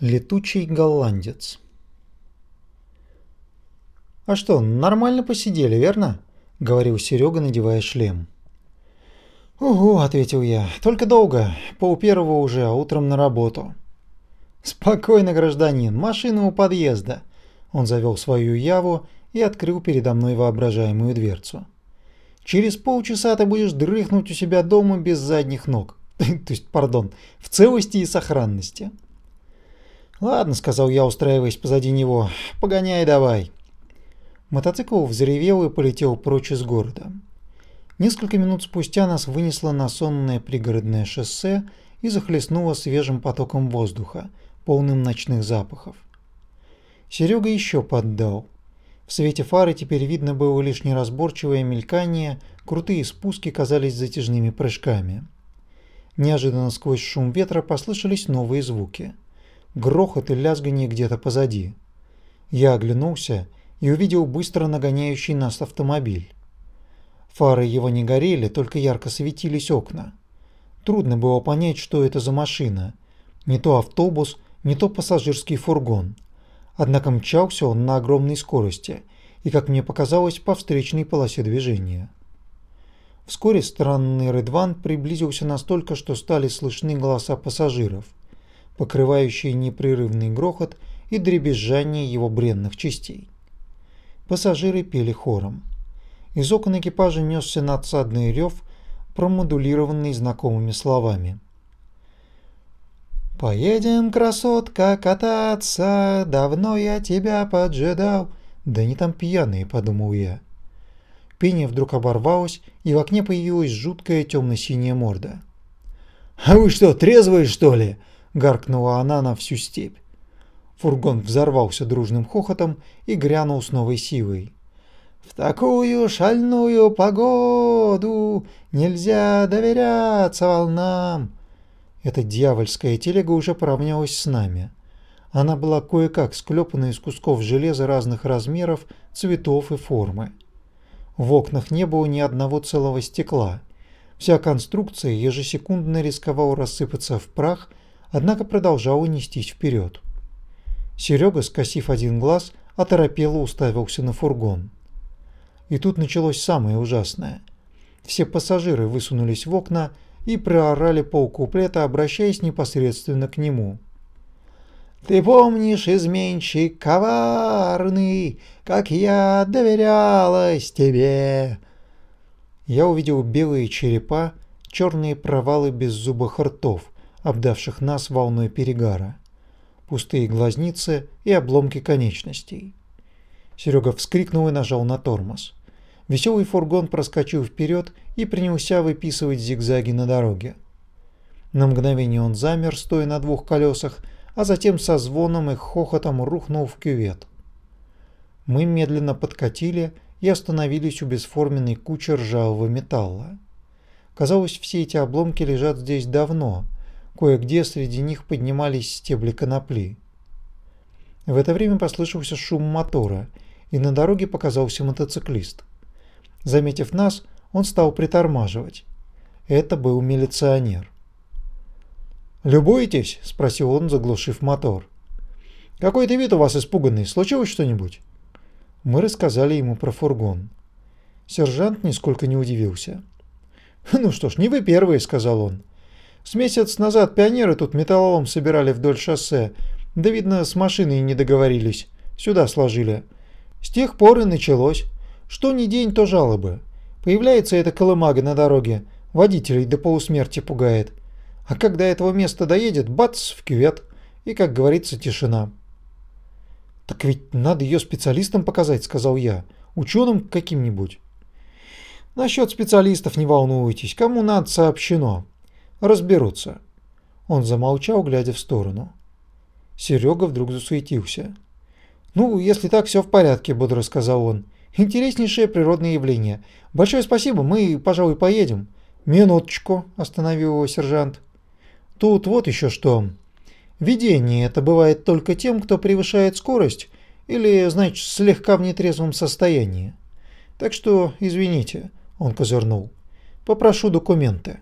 Летучий голландец. «А что, нормально посидели, верно?» – говорил Серега, надевая шлем. «Угу», – ответил я, – «только долго, пол первого уже, а утром на работу». «Спокойно, гражданин, машина у подъезда». Он завел свою яву и открыл передо мной воображаемую дверцу. «Через полчаса ты будешь дрыхнуть у себя дома без задних ног. То есть, пардон, в целости и сохранности». «Ладно», — сказал я, устраиваясь позади него, — «погоняй давай». Мотоцикл взревел и полетел прочь из города. Несколько минут спустя нас вынесло на сонное пригородное шоссе и захлестнуло свежим потоком воздуха, полным ночных запахов. Серега еще поддал. В свете фары теперь видно было лишь неразборчивое мелькание, крутые спуски казались затяжными прыжками. Неожиданно сквозь шум ветра послышались новые звуки грохот и лязгание где-то позади. Я оглянулся и увидел быстро нагоняющий нас автомобиль. Фары его не горели, только ярко светились окна. Трудно было понять, что это за машина. Не то автобус, не то пассажирский фургон. Однако мчался он на огромной скорости и, как мне показалось, по встречной полосе движения. Вскоре странный Редван приблизился настолько, что стали слышны голоса пассажиров – покрывающие непрерывный грохот и дребезжание его бренных частей. Пассажиры пели хором. Из окон экипажа несся надсадный рев, промодулированный знакомыми словами. «Поедем, красотка, кататься, давно я тебя поджидал». «Да не там пьяные», — подумал я. Пение вдруг оборвалось, и в окне появилась жуткая темно-синяя морда. «А вы что, трезвые, что ли?» Гаркнула она на всю степь. Фургон взорвался дружным хохотом и грянул с новой силой. «В такую шальную погоду нельзя доверяться волнам!» Эта дьявольская телега уже поравнялась с нами. Она была кое-как склепана из кусков железа разных размеров, цветов и формы. В окнах не было ни одного целого стекла. Вся конструкция ежесекундно рисковала рассыпаться в прах – однако продолжал нестись вперед. Серега, скосив один глаз, оторопело уставился на фургон. И тут началось самое ужасное. Все пассажиры высунулись в окна и проорали полкуплета, обращаясь непосредственно к нему. «Ты помнишь, изменщик коварный, как я доверялась тебе?» Я увидел белые черепа, черные провалы беззубых ртов, обдавших нас волной перегара, пустые глазницы и обломки конечностей. Серега вскрикнул и нажал на тормоз. Веселый фургон проскочил вперед и принялся выписывать зигзаги на дороге. На мгновение он замер, стоя на двух колесах, а затем со звоном и хохотом рухнул в кювет. Мы медленно подкатили и остановились у бесформенной кучи ржавого металла. Казалось, все эти обломки лежат здесь давно, Кое-где среди них поднимались стебли конопли. В это время послышался шум мотора, и на дороге показался мотоциклист. Заметив нас, он стал притормаживать. Это был милиционер. «Любуетесь?» – спросил он, заглушив мотор. «Какой-то вид у вас испуганный. Случилось что-нибудь?» Мы рассказали ему про фургон. Сержант нисколько не удивился. «Ну что ж, не вы первые», – сказал он. С месяц назад пионеры тут металлолом собирали вдоль шоссе. Да, видно, с машиной не договорились. Сюда сложили. С тех пор и началось. Что ни день, то жалобы. Появляется эта колымага на дороге. Водителей до полусмерти пугает. А когда этого места доедет, бац, в кювет. И, как говорится, тишина. «Так ведь надо ее специалистам показать», — сказал я. «Ученым каким-нибудь». «Насчет специалистов не волнуйтесь. Кому надо, сообщено разберутся. Он замолчал, глядя в сторону. Серега вдруг засуетился. «Ну, если так, все в порядке», – бодро сказал он. «Интереснейшее природное явление. Большое спасибо, мы, пожалуй, поедем». «Минуточку», – остановил его сержант. «Тут вот еще что. Видение это бывает только тем, кто превышает скорость или, значит, слегка в нетрезвом состоянии. Так что, извините», – он козырнул. «Попрошу документы».